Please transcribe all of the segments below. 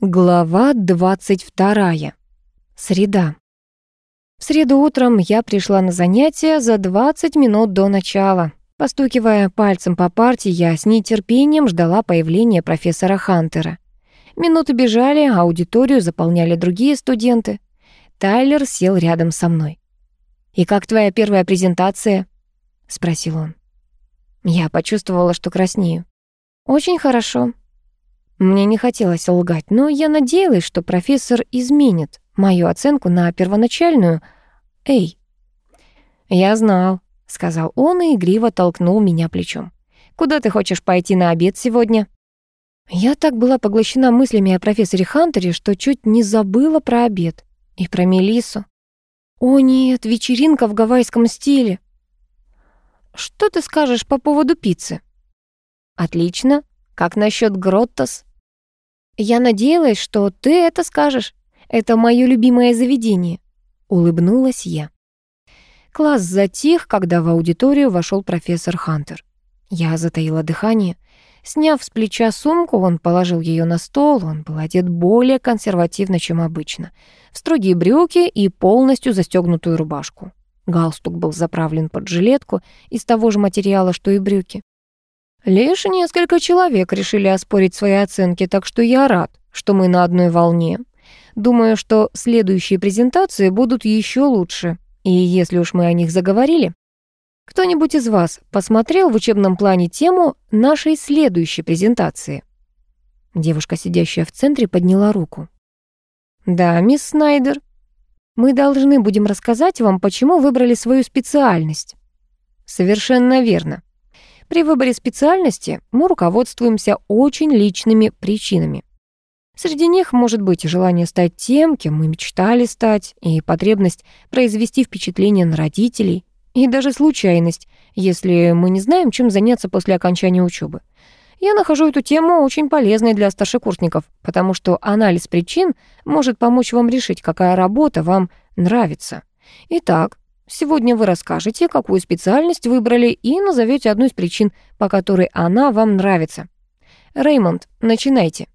Глава 22. Среда. В среду утром я пришла на занятие за 20 минут до начала. Постукивая пальцем по парте, я с нетерпением ждала появления профессора Хантера. Минуты бежали, аудиторию заполняли другие студенты. Тайлер сел рядом со мной. «И как твоя первая презентация?» — спросил он. Я почувствовала, что краснею. «Очень хорошо», мне не хотелось лгать, но я надеялась, что профессор изменит мою оценку на первоначальную «Эй». «Я знал», — сказал он и игриво толкнул меня плечом. «Куда ты хочешь пойти на обед сегодня?» Я так была поглощена мыслями о профессоре Хантере, что чуть не забыла про обед. И про Мелиссу. «О нет, вечеринка в гавайском стиле!» «Что ты скажешь по поводу пиццы?» «Отлично. Как насчет Гроттос?» «Я надеялась, что ты это скажешь. Это моё любимое заведение», — улыбнулась я. Класс затих, когда в аудиторию вошел профессор Хантер. Я затаила дыхание. Сняв с плеча сумку, он положил ее на стол. Он был одет более консервативно, чем обычно. В строгие брюки и полностью застегнутую рубашку. Галстук был заправлен под жилетку из того же материала, что и брюки. Лишь несколько человек решили оспорить свои оценки, так что я рад, что мы на одной волне. Думаю, что следующие презентации будут еще лучше. И если уж мы о них заговорили, кто-нибудь из вас посмотрел в учебном плане тему нашей следующей презентации? Девушка, сидящая в центре, подняла руку. Да, мисс Снайдер. Мы должны будем рассказать вам, почему выбрали свою специальность. Совершенно верно. При выборе специальности мы руководствуемся очень личными причинами. Среди них может быть желание стать тем, кем мы мечтали стать, и потребность произвести впечатление на родителей, и даже случайность, если мы не знаем, чем заняться после окончания учебы. Я нахожу эту тему очень полезной для старшекурсников, потому что анализ причин может помочь вам решить, какая работа вам нравится. Итак, Сегодня вы расскажете, какую специальность выбрали и назовете одну из причин, по которой она вам нравится. Реймонд, начинайте.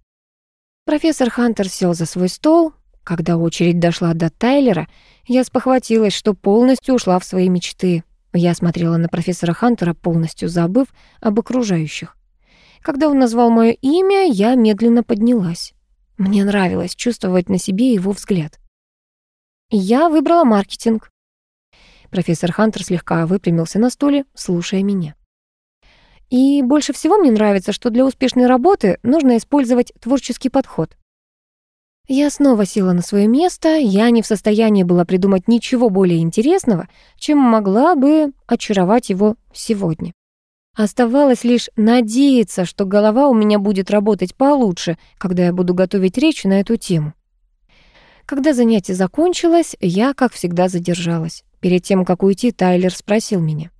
Профессор Хантер сел за свой стол. Когда очередь дошла до Тайлера, я спохватилась, что полностью ушла в свои мечты. Я смотрела на профессора Хантера, полностью забыв об окружающих. Когда он назвал мое имя, я медленно поднялась. Мне нравилось чувствовать на себе его взгляд. Я выбрала маркетинг. Профессор Хантер слегка выпрямился на стуле, слушая меня. И больше всего мне нравится, что для успешной работы нужно использовать творческий подход. Я снова села на свое место, я не в состоянии была придумать ничего более интересного, чем могла бы очаровать его сегодня. Оставалось лишь надеяться, что голова у меня будет работать получше, когда я буду готовить речь на эту тему. Когда занятие закончилось, я, как всегда, задержалась. Перед тем, как уйти, Тайлер спросил меня.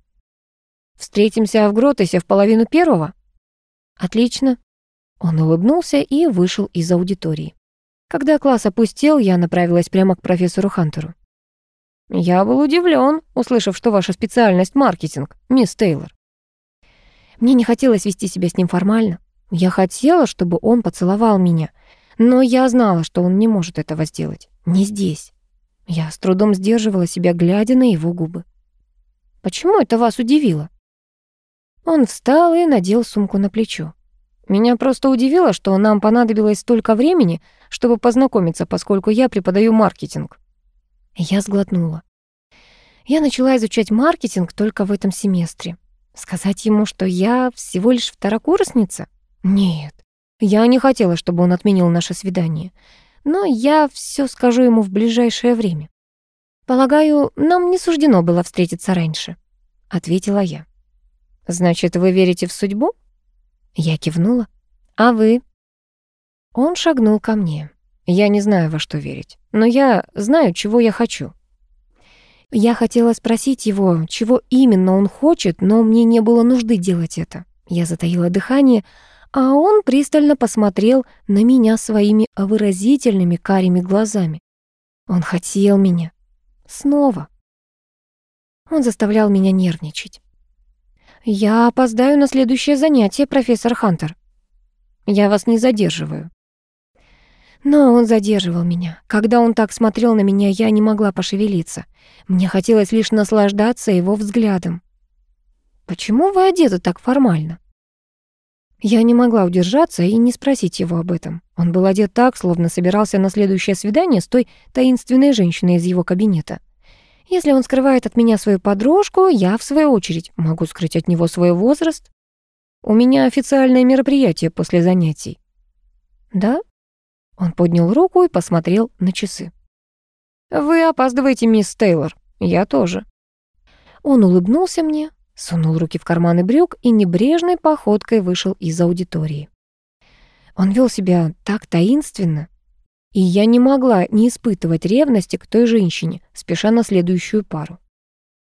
«Встретимся в Гротесе в половину первого?» «Отлично». Он улыбнулся и вышел из аудитории. Когда класс опустел, я направилась прямо к профессору Хантеру. «Я был удивлен, услышав, что ваша специальность — маркетинг, мисс Тейлор». Мне не хотелось вести себя с ним формально. Я хотела, чтобы он поцеловал меня, но я знала, что он не может этого сделать. Не здесь. Я с трудом сдерживала себя, глядя на его губы. «Почему это вас удивило?» Он встал и надел сумку на плечо. Меня просто удивило, что нам понадобилось столько времени, чтобы познакомиться, поскольку я преподаю маркетинг. Я сглотнула. Я начала изучать маркетинг только в этом семестре. Сказать ему, что я всего лишь второкурсница? Нет. Я не хотела, чтобы он отменил наше свидание но я все скажу ему в ближайшее время. Полагаю, нам не суждено было встретиться раньше, ответила я. Значит, вы верите в судьбу? Я кивнула. А вы? Он шагнул ко мне. Я не знаю, во что верить, но я знаю, чего я хочу. Я хотела спросить его, чего именно он хочет, но мне не было нужды делать это. Я затаила дыхание, а он пристально посмотрел на меня своими выразительными карими глазами. Он хотел меня. Снова. Он заставлял меня нервничать. «Я опоздаю на следующее занятие, профессор Хантер. Я вас не задерживаю». Но он задерживал меня. Когда он так смотрел на меня, я не могла пошевелиться. Мне хотелось лишь наслаждаться его взглядом. «Почему вы одеты так формально?» Я не могла удержаться и не спросить его об этом. Он был одет так, словно собирался на следующее свидание с той таинственной женщиной из его кабинета. Если он скрывает от меня свою подружку, я, в свою очередь, могу скрыть от него свой возраст. У меня официальное мероприятие после занятий. Да? Он поднял руку и посмотрел на часы. «Вы опаздываете, мисс Тейлор. Я тоже». Он улыбнулся мне, сунул руки в карманы брюк и небрежной походкой вышел из аудитории. Он вел себя так таинственно, и я не могла не испытывать ревности к той женщине, спеша на следующую пару.